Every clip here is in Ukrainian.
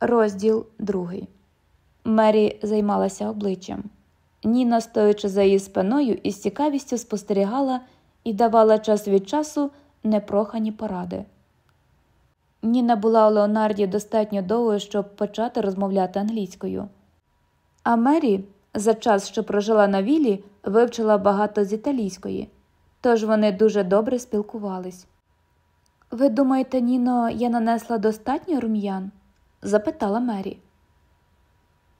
Розділ другий. Мері займалася обличчям. Ніна, стоячи за її спиною, із цікавістю спостерігала і давала час від часу непрохані поради. Ніна була у Леонарді достатньо довго, щоб почати розмовляти англійською. А Мері, за час, що прожила на вілі, вивчила багато з італійської, тож вони дуже добре спілкувались. Ви думаєте, Ніно, я нанесла достатньо рум'ян? Запитала Мері.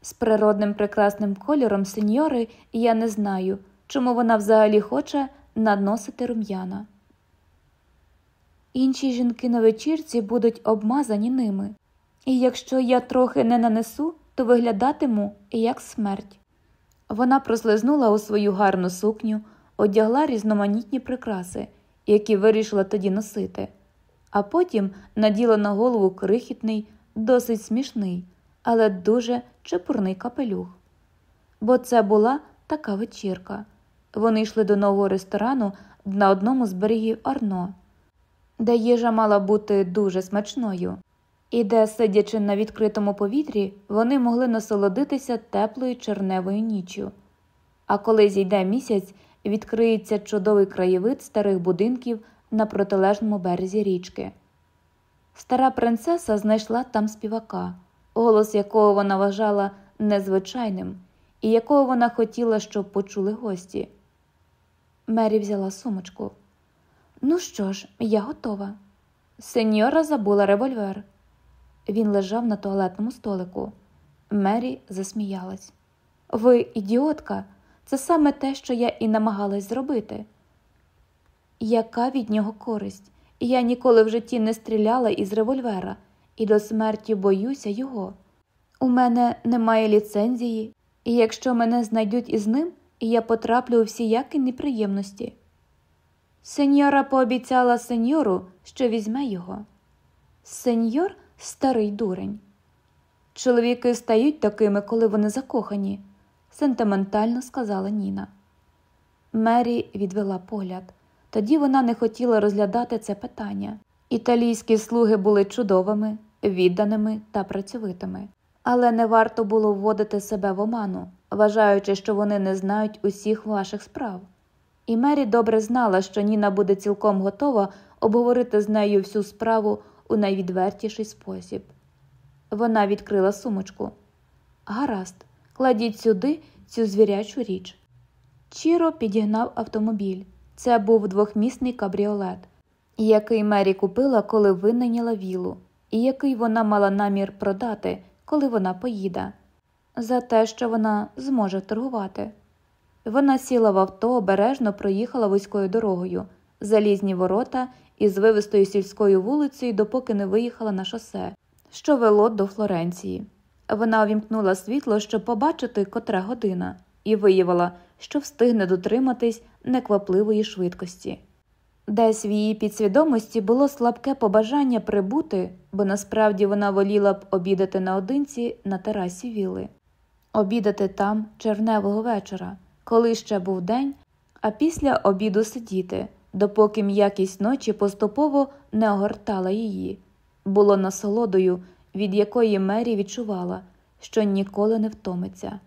З природним прекрасним кольором сеньори я не знаю, чому вона взагалі хоче наносити рум'яна. Інші жінки на вечірці будуть обмазані ними, і якщо я трохи не нанесу, то виглядатиму як смерть. Вона прослизнула у свою гарну сукню, одягла різноманітні прикраси, які вирішила тоді носити, а потім наділа на голову крихітний, досить смішний, але дуже чепурний капелюх. Бо це була така вечірка. Вони йшли до нового ресторану на одному з берегів Арно, де їжа мала бути дуже смачною, і де, сидячи на відкритому повітрі, вони могли насолодитися теплою черневою ніччю. А коли зійде місяць, відкриється чудовий краєвид старих будинків на протилежному березі річки. Стара принцеса знайшла там співака, голос якого вона вважала незвичайним і якого вона хотіла, щоб почули гості. Мері взяла сумочку. Ну що ж, я готова. Сеньора забула револьвер. Він лежав на туалетному столику. Мері засміялась. Ви ідіотка, це саме те, що я і намагалась зробити. Яка від нього користь? Я ніколи в житті не стріляла із револьвера і до смерті боюся його. У мене немає ліцензії, і якщо мене знайдуть із ним, я потраплю у всіякі неприємності. Сеньора пообіцяла сеньору, що візьме його. Сеньор старий дурень. Чоловіки стають такими, коли вони закохані, сентиментально сказала Ніна. Мері відвела погляд. Тоді вона не хотіла розглядати це питання. Італійські слуги були чудовими, відданими та працьовитими, але не варто було вводити себе в оману, вважаючи, що вони не знають усіх ваших справ. І Мері добре знала, що Ніна буде цілком готова обговорити з нею всю справу у найвідвертіший спосіб. Вона відкрила сумочку. Гаразд, кладіть сюди цю звірячу річ. Чіро підігнав автомобіль. Це був двохмісний кабріолет, який Мері купила, коли винайняла вілу, і який вона мала намір продати, коли вона поїде, за те, що вона зможе торгувати. Вона сіла в авто, обережно проїхала вузькою дорогою, залізні ворота із вивистою сільською вулицею, допоки не виїхала на шосе, що вело до Флоренції. Вона увімкнула світло, щоб побачити котра година, і виявила, що встигне дотриматись неквапливої швидкості. Десь в її підсвідомості було слабке побажання прибути, бо насправді вона воліла б обідати наодинці на терасі віли, обідати там червневого вечора, коли ще був день, а після обіду сидіти, допоки м'якість ночі поступово не огортала її, було насолодою, від якої Мері відчувала, що ніколи не втомиться.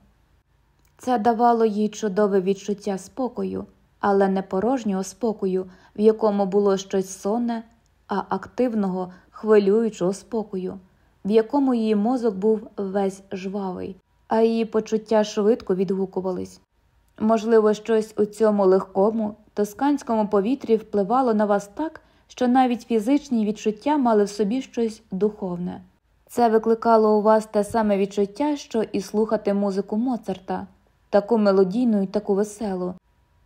Це давало їй чудове відчуття спокою, але не порожнього спокою, в якому було щось сонне, а активного, хвилюючого спокою, в якому її мозок був весь жвавий, а її почуття швидко відгукувались. Можливо, щось у цьому легкому, тосканському повітрі впливало на вас так, що навіть фізичні відчуття мали в собі щось духовне. Це викликало у вас те саме відчуття, що і слухати музику Моцарта, таку мелодійну і таку веселу,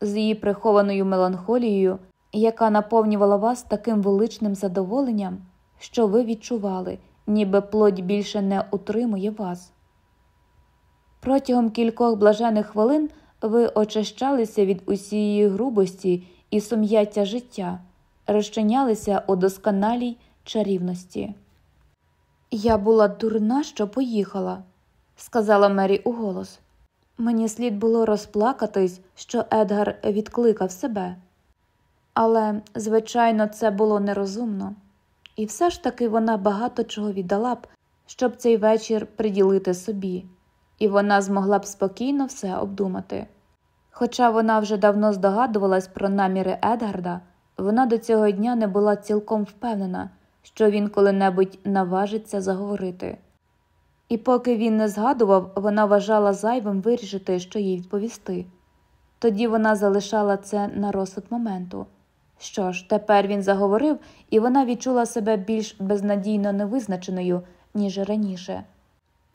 з її прихованою меланхолією, яка наповнювала вас таким величним задоволенням, що ви відчували, ніби плоть більше не утримує вас. Протягом кількох блажених хвилин ви очищалися від усієї грубості і сум'яття життя, розчинялися у досконалій чарівності. Я була дурна, що поїхала, сказала Мері уголос. Мені слід було розплакатись, що Едгар відкликав себе. Але, звичайно, це було нерозумно, і все ж таки вона багато чого віддала б, щоб цей вечір приділити собі, і вона змогла б спокійно все обдумати. Хоча вона вже давно здогадувалась про наміри Едгарда, вона до цього дня не була цілком впевнена, що він коли-небудь наважиться заговорити. І поки він не згадував, вона вважала зайвим вирішити, що їй відповісти. Тоді вона залишала це на розсуд моменту. Що ж, тепер він заговорив, і вона відчула себе більш безнадійно невизначеною, ніж раніше.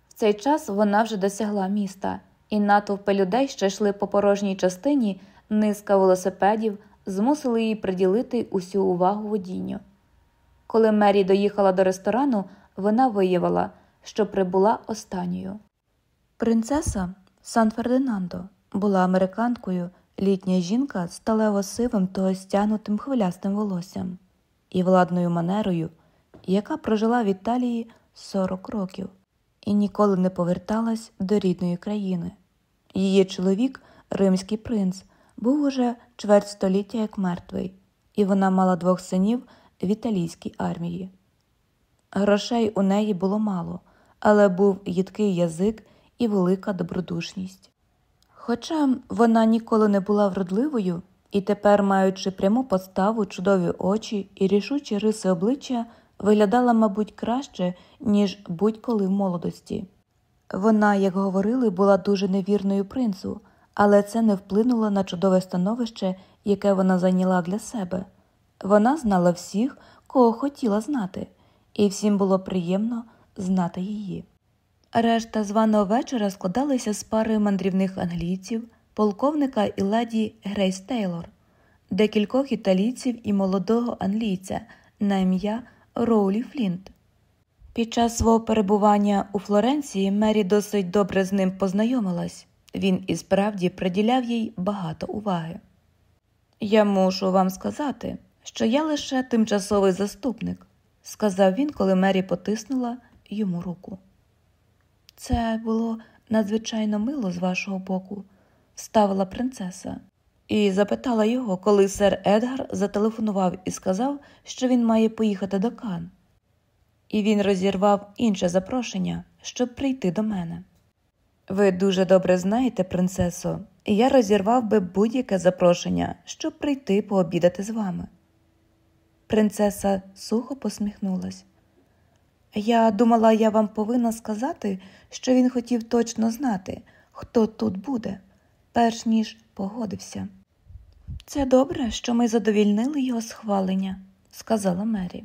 В цей час вона вже досягла міста, і натовпи людей, що йшли по порожній частині, низка велосипедів, змусили її приділити усю увагу водінню. Коли Мері доїхала до ресторану, вона виявила, що прибула останньою. Принцеса Сан Фердинандо була американкою, літня жінка сталево сивим та стягнутим хвилястим волоссям і владною манерою, яка прожила в Італії 40 років і ніколи не поверталась до рідної країни. Її чоловік, римський принц, був уже чверть століття як мертвий, і вона мала двох синів в італійській армії. Грошей у неї було мало, але був їдкий язик і велика добродушність. Хоча вона ніколи не була вродливою і тепер, маючи пряму поставу, чудові очі і рішучі риси обличчя, виглядала, мабуть, краще, ніж будь-коли в молодості. Вона, як говорили, була дуже невірною принцу, але це не вплинуло на чудове становище, яке вона зайняла для себе. Вона знала всіх, кого хотіла знати, і всім було приємно знати її. Решта званого вечора складалися з пари мандрівних англійців, полковника і леді Грейс Тейлор, декількох італійців і молодого англійця на ім'я Роулі Флінт. Під час свого перебування у Флоренції Мері досить добре з ним познайомилась, він і справді приділяв їй багато уваги. Я мушу вам сказати, що я лише тимчасовий заступник, сказав він, коли Мері потиснула йому руку. Це було надзвичайно мило з вашого боку, ставила принцеса, і запитала його, коли сер Едгар зателефонував і сказав, що він має поїхати до Кан. І він розірвав інше запрошення, щоб прийти до мене. Ви дуже добре знаєте, принцесо, і я розірвав би будь-яке запрошення, щоб прийти пообідати з вами. Принцеса сухо посміхнулась. Я думала, я вам повинна сказати, що він хотів точно знати, хто тут буде, перш ніж погодився. Це добре, що ми задовільнили його схвалення, сказала Мері.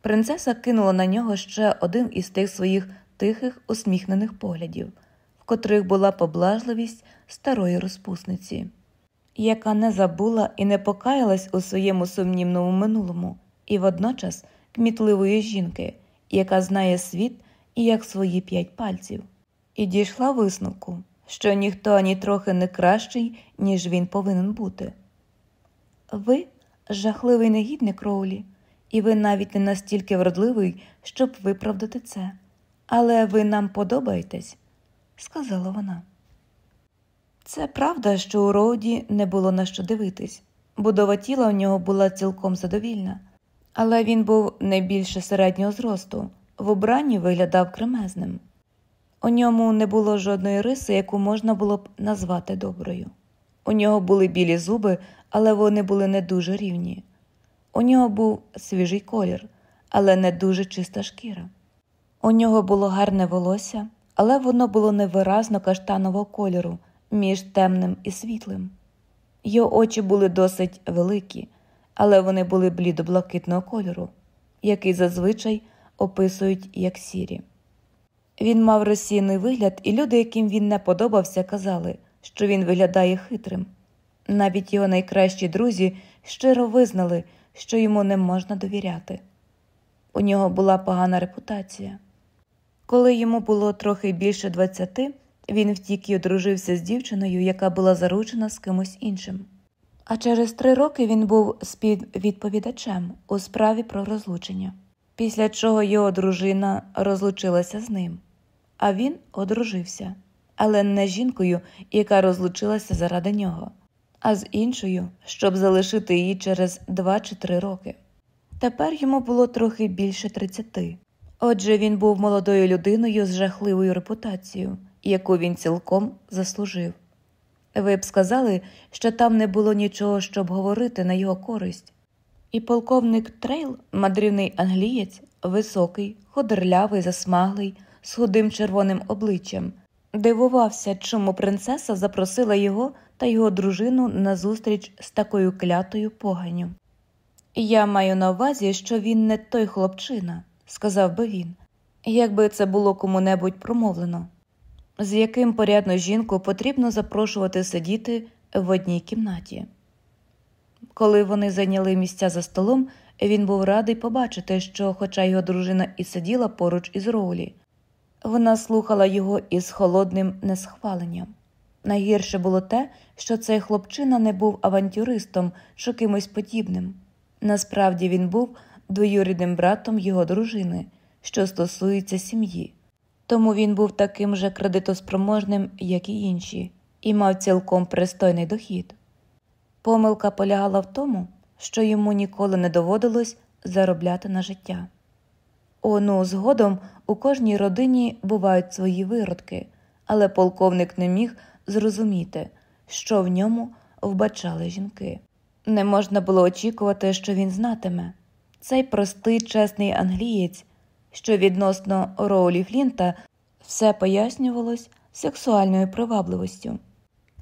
Принцеса кинула на нього ще один із тих своїх тихих, усміхнених поглядів, в котрих була поблажливість старої розпусниці, яка не забула і не покаялась у своєму сумнівному минулому, і водночас кмітливої жінки, яка знає світ і як свої п'ять пальців, і дійшла висновку, що ніхто ані трохи не кращий, ніж він повинен бути. Ви жахливий негідник Роулі, і ви навіть не настільки вродливий, щоб виправдати це. Але ви нам подобаєтесь, сказала вона. Це правда, що у Роуді не було на що дивитись, будова тіла у нього була цілком задовільна, але він був не більше середнього зросту, в убранні виглядав кремезним. У ньому не було жодної риси, яку можна було б назвати доброю. У нього були білі зуби, але вони були не дуже рівні. У нього був свіжий колір, але не дуже чиста шкіра. У нього було гарне волосся, але воно було невиразно каштанового кольору між темним і світлим. Його очі були досить великі, але вони були блідо-блакитного кольору, який зазвичай описують як сірі. Він мав розсійний вигляд, і люди, яким він не подобався, казали, що він виглядає хитрим. Навіть його найкращі друзі щиро визнали, що йому не можна довіряти. У нього була погана репутація. Коли йому було трохи більше двадцяти, він втік і одружився з дівчиною, яка була заручена з кимось іншим. А через три роки він був співвідповідачем у справі про розлучення, після чого його дружина розлучилася з ним, а він одружився, але не з жінкою, яка розлучилася заради нього, а з іншою, щоб залишити її через два чи три роки. Тепер йому було трохи більше тридцяти. Отже, він був молодою людиною з жахливою репутацією, яку він цілком заслужив. Ви б сказали, що там не було нічого, щоб говорити на його користь. І полковник Трейл, мандрівний англієць, високий, худорлявий, засмаглий, з худим червоним обличчям, дивувався, чому принцеса запросила його та його дружину на зустріч з такою клятою поганю. Я маю на увазі, що він не той хлопчина, сказав би він, якби це було кому-небудь промовлено, з яким порядну жінку потрібно запрошувати сидіти в одній кімнаті. Коли вони зайняли місця за столом, він був радий побачити, що, хоча його дружина і сиділа поруч із Роулі, вона слухала його із холодним несхваленням. Найгірше було те, що цей хлопчина не був авантюристом чи кимось подібним. Насправді він був двоюрідним братом його дружини, що стосується сім'ї. Тому він був таким же кредитоспроможним, як і інші, і мав цілком пристойний дохід. Помилка полягала в тому, що йому ніколи не доводилось заробляти на життя. О, ну, згодом у кожній родині бувають свої виродки, але полковник не міг зрозуміти, що в ньому вбачали жінки. Не можна було очікувати, що він знатиме. Цей простий, чесний англієць, що відносно Роулі Флінта все пояснювалось сексуальною привабливостю.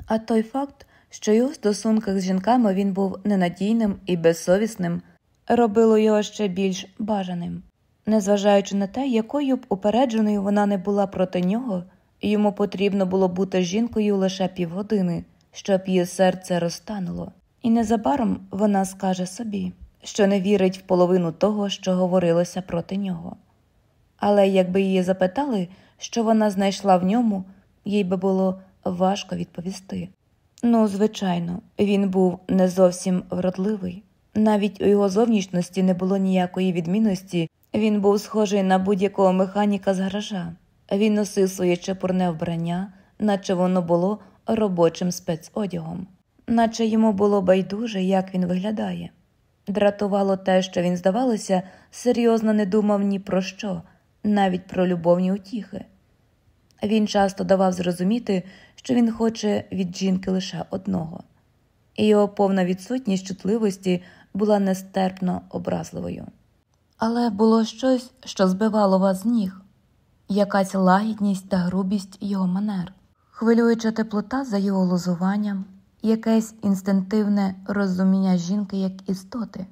А той факт, що його стосунках з жінками він був ненадійним і безсовісним, робило його ще більш бажаним. Незважаючи на те, якою б упередженою вона не була проти нього, йому потрібно було бути жінкою лише півгодини, щоб її серце розтануло. І незабаром вона скаже собі, що не вірить в половину того, що говорилося проти нього. Але якби її запитали, що вона знайшла в ньому, їй би було важко відповісти. Ну, звичайно, він був не зовсім вродливий. Навіть у його зовнішності не було ніякої відмінності, він був схожий на будь-якого механіка з гаража. Він носив своє чепурне вбрання, наче воно було робочим спецодягом, наче йому було байдуже, як він виглядає. Дратувало те, що він, здавалося, серйозно не думав ні про що, навіть про любовні утіхи. Він часто давав зрозуміти, що він хоче від жінки лише одного, і його повна відсутність чутливості була нестерпно образливою. Але було щось, що збивало вас з ніг, якась лагідність та грубість його манер, хвилююча теплота за його лозуванням, якесь інстинктивне розуміння жінки як істоти,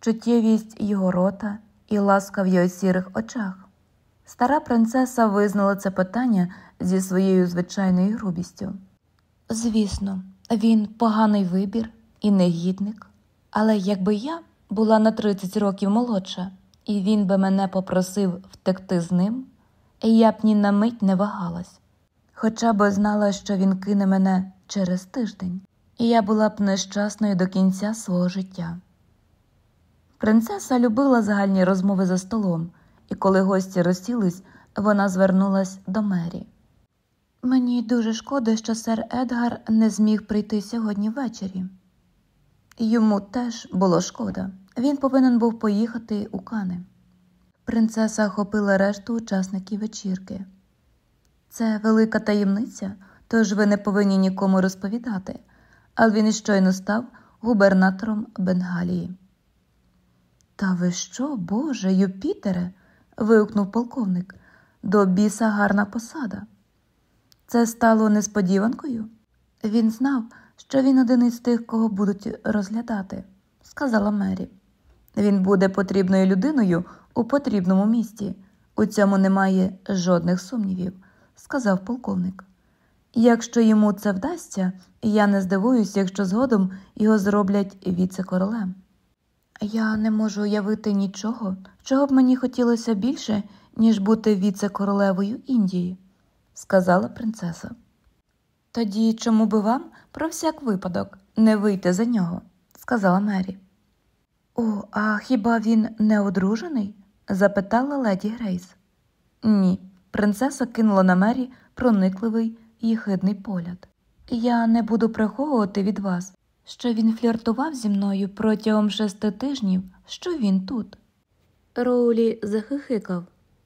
чуттєвість його рота і ласка в його сірих очах. Стара принцеса визнала це питання зі своєю звичайною грубістю. Звісно, він поганий вибір і негідник, але якби я була на 30 років молодша, і він би мене попросив втекти з ним, я б ні на мить не вагалась, хоча б знала, що він кине мене через тиждень, і я була б нещасною до кінця свого життя. Принцеса любила загальні розмови за столом і коли гості розсілись, вона звернулась до Мері. Мені дуже шкода, що сер Едгар не зміг прийти сьогодні ввечері. Йому теж було шкода. Він повинен був поїхати у кани. Принцеса охопила решту учасників вечірки. Це велика таємниця, тож ви не повинні нікому розповідати, але він щойно став губернатором Бенгалії. Та ви що, Боже, Юпітере? Вигукнув полковник. До біса гарна посада. Це стало несподіванкою. Він знав, що він один із тих, кого будуть розглядати, сказала Мері. Він буде потрібною людиною у потрібному місті. У цьому немає жодних сумнівів, сказав полковник. Якщо йому це вдасться, я не здивуюся, якщо згодом його зроблять віце-королем. Я не можу уявити нічого, чого б мені хотілося більше, ніж бути віце-королевою Індії, сказала принцеса. Тоді чому би вам, про всяк випадок, не вийти за нього, сказала Мері. О, а хіба він не одружений? запитала леді Грейс. Ні, принцеса кинула на Мері проникливий і хидний погляд. Я не буду приховувати від вас, що він фліртував зі мною протягом шести тижнів, що він тут. Роулі захихикав.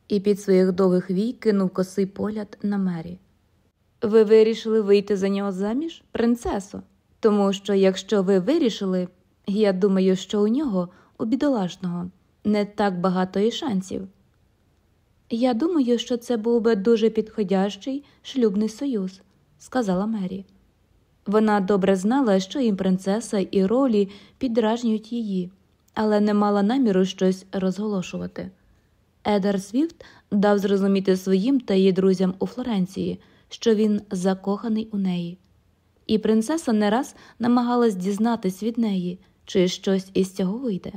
і під своїх довгих вій кинув косий погляд на мері. Ви вирішили вийти за нього заміж, принцесо? Тому що якщо ви вирішили, я думаю, що у нього, у бідолашного, не так багато і шансів. Я думаю, що це був би дуже підходящий шлюбний союз, сказала Мері. Вона добре знала, що їм принцеса і ролі підражнюють її, але не мала наміру щось розголошувати. Едар Свіфт дав зрозуміти своїм та її друзям у Флоренції, що він закоханий у неї, і принцеса не раз намагалась дізнатись від неї, чи щось із цього вийде.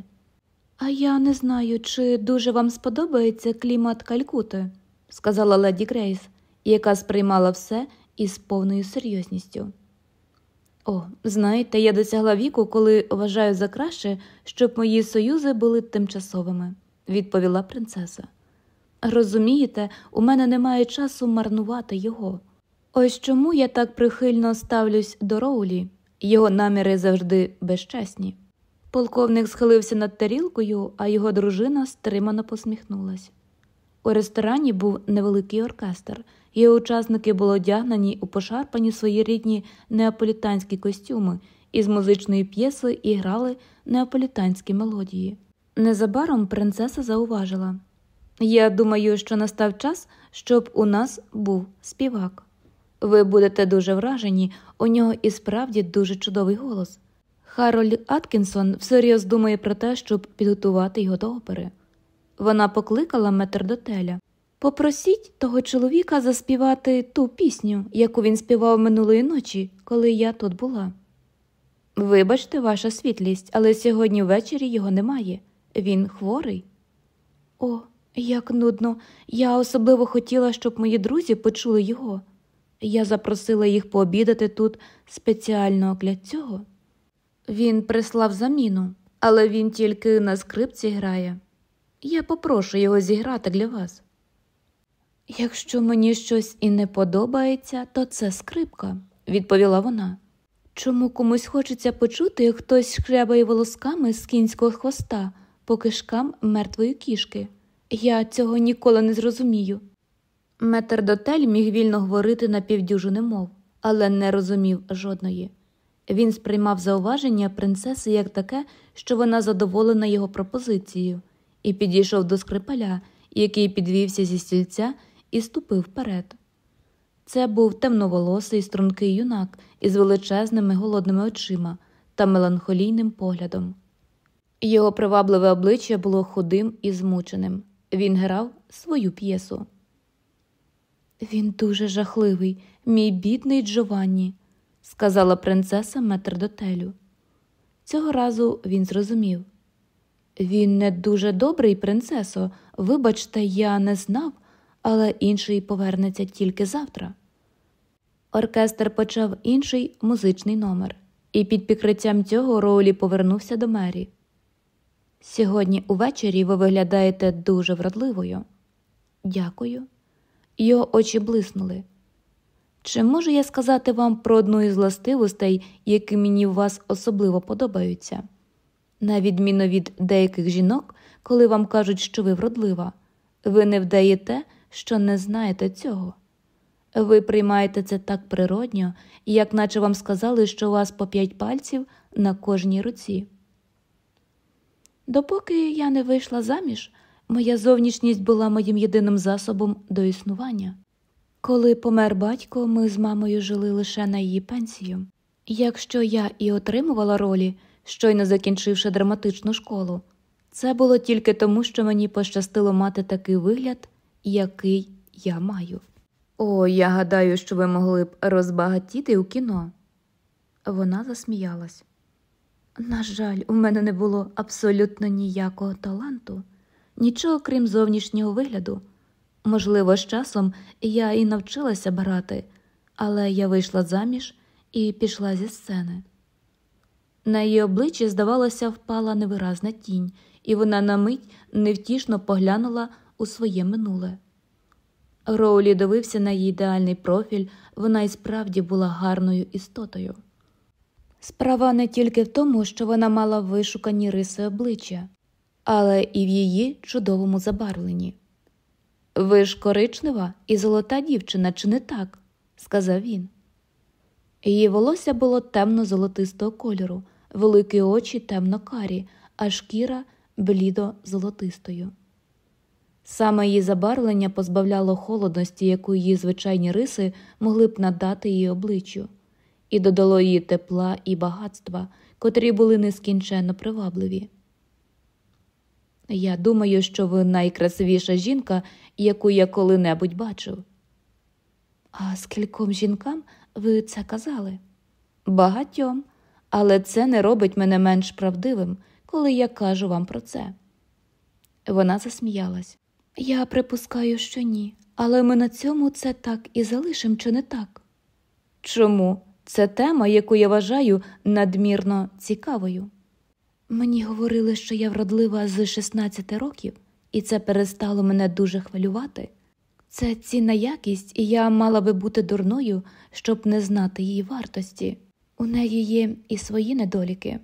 А я не знаю, чи дуже вам сподобається клімат Калькути, сказала леді Грейс, яка сприймала все із повною серйозністю. О, знаєте, я досягла віку, коли вважаю за краще, щоб мої союзи були тимчасовими, відповіла принцеса. Розумієте, у мене немає часу марнувати його. Ось чому я так прихильно ставлюсь до Роулі, його наміри завжди безчесні. Полковник схилився над тарілкою, а його дружина стримано посміхнулась. У ресторані був невеликий оркестр, його учасники були одягнені у пошарпані свої рідні неаполітанські костюми із музичної п'єси і грали неаполітанські мелодії. Незабаром принцеса зауважила Я думаю, що настав час, щоб у нас був співак. Ви будете дуже вражені, у нього і справді дуже чудовий голос. Харольд Аткінсон всерйоз думає про те, щоб підготувати його до опери. Вона покликала метрдотеля. Попросіть того чоловіка заспівати ту пісню, яку він співав минулої ночі, коли я тут була. Вибачте, ваша світлість, але сьогодні ввечері його немає. Він хворий. О, як нудно. Я особливо хотіла, щоб мої друзі почули його. Я запросила їх пообідати тут спеціально для цього. Він прислав заміну, але він тільки на скрипці грає. Я попрошу його зіграти для вас. Якщо мені щось і не подобається, то це скрипка, відповіла вона. Чому комусь хочеться почути, як хтось шкрябає волосками з кінського хвоста по кишкам мертвої кішки? Я цього ніколи не зрозумію. Метрдотель міг вільно говорити на півдюжини мов, але не розумів жодної. Він сприймав зауваження принцеси як таке, що вона задоволена його пропозицією, і підійшов до скрипаля, який підвівся зі стільця і ступив вперед. Це був темноволосий стрункий юнак із величезними голодними очима та меланхолійним поглядом. Його привабливе обличчя було худим і змученим. Він грав свою п'єсу. Він дуже жахливий, мій бідний Джованні, сказала принцеса метрдотелю. Цього разу він зрозумів. Він не дуже добрий, принцесо, вибачте, я не знав, але інший повернеться тільки завтра. Оркестр почав інший музичний номер, і під прикриттям цього Роулі повернувся до мері. Сьогодні увечері ви виглядаєте дуже вродливою. Дякую. Його очі блиснули. Чи можу я сказати вам про одну із властивостей, які мені в вас особливо подобаються? На відміну від деяких жінок, коли вам кажуть, що ви вродлива, ви не вдаєте, що не знаєте цього. Ви приймаєте це так природньо, як наче вам сказали, що у вас по п'ять пальців на кожній руці. Допоки я не вийшла заміж, моя зовнішність була моїм єдиним засобом до існування. Коли помер батько, ми з мамою жили лише на її пенсію. Якщо я і отримувала ролі, щойно закінчивши драматичну школу, це було тільки тому, що мені пощастило мати такий вигляд, який я маю. О, я гадаю, що ви могли б розбагатіти у кіно. Вона засміялась. На жаль, у мене не було абсолютно ніякого таланту, нічого крім зовнішнього вигляду. Можливо, з часом я і навчилася брати, але я вийшла заміж і пішла зі сцени. На її обличчі, здавалося, впала невиразна тінь, і вона на мить невтішно поглянула у своє минуле. Роулі дивився на її ідеальний профіль, вона і справді була гарною істотою. Справа не тільки в тому, що вона мала вишукані риси обличчя, але і в її чудовому забарвленні. Ви ж коричнева і золота дівчина, чи не так? сказав він. Її волосся було темно-золотистого кольору, великі очі темно карі, а шкіра блідо золотистою. Саме її забарвлення позбавляло холодності, яку її звичайні риси могли б надати її обличчю, і додало її тепла і багатства, котрі були нескінченно привабливі. Я думаю, що ви найкрасивіша жінка, яку я коли-небудь бачив. А скільком жінкам ви це казали? Багатьом, але це не робить мене менш правдивим, коли я кажу вам про це. Вона засміялась. Я припускаю, що ні, але ми на цьому це так і залишимо, чи не так? Чому? Це тема, яку я вважаю надмірно цікавою. Мені говорили, що я вродлива з 16 років, і це перестало мене дуже хвилювати. Це цінна якість, і я мала би бути дурною, щоб не знати її вартості. У неї є і свої недоліки.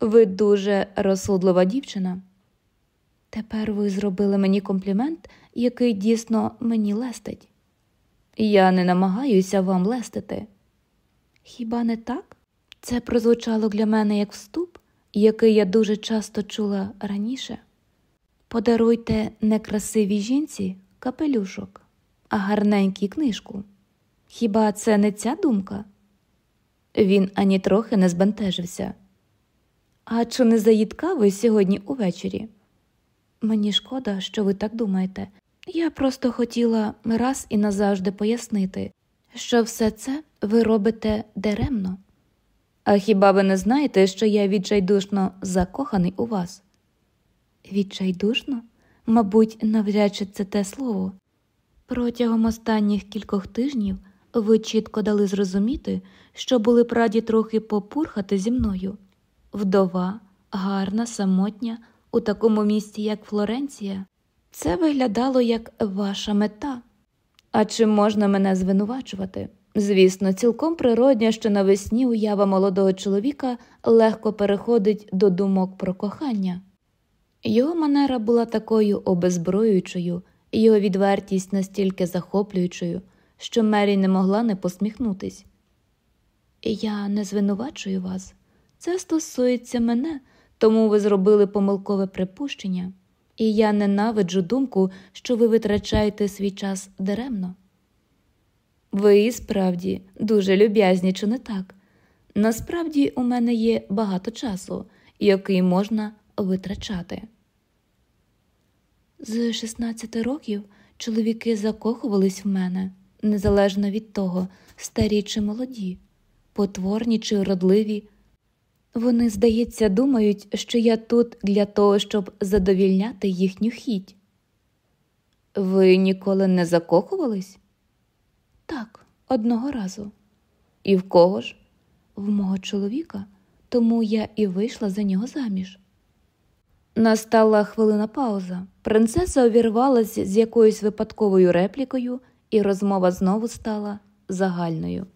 Ви дуже розсудлива дівчина. Тепер ви зробили мені комплімент, який дійсно мені лестить. Я не намагаюся вам лестити. Хіба не так? Це прозвучало для мене як вступ, який я дуже часто чула раніше. Подаруйте некрасивій жінці капелюшок, а гарненькій книжку. Хіба це не ця думка? Він ані трохи не збентежився. А чи не заїдка ви сьогодні увечері? Мені шкода, що ви так думаєте. Я просто хотіла раз і назавжди пояснити, що все це ви робите даремно. А хіба ви не знаєте, що я відчайдушно закоханий у вас? Відчайдушно? Мабуть, навряд чи це те слово. Протягом останніх кількох тижнів ви чітко дали зрозуміти, що були б раді трохи попурхати зі мною. Вдова, гарна, самотня, у такому місті, як Флоренція, це виглядало як ваша мета. А чи можна мене звинувачувати? Звісно, цілком природня, що навесні уява молодого чоловіка легко переходить до думок про кохання. Його манера була такою обезброюючою, його відвертість настільки захоплюючою, що Мері не могла не посміхнутись. Я не звинувачую вас, це стосується мене, тому ви зробили помилкове припущення, і я ненавиджу думку, що ви витрачаєте свій час даремно. Ви справді дуже люб'язні, чи не так? Насправді у мене є багато часу, який можна витрачати. З 16 років чоловіки закохувались в мене, незалежно від того, старі чи молоді, потворні чи уродливі. Вони, здається, думають, що я тут для того, щоб задовільняти їхню хіть. Ви ніколи не закохувались? Так, одного разу. І в кого ж? В мого чоловіка, тому я і вийшла за нього заміж. Настала хвилина пауза. Принцеса увірвалася з якоюсь випадковою реплікою, і розмова знову стала загальною.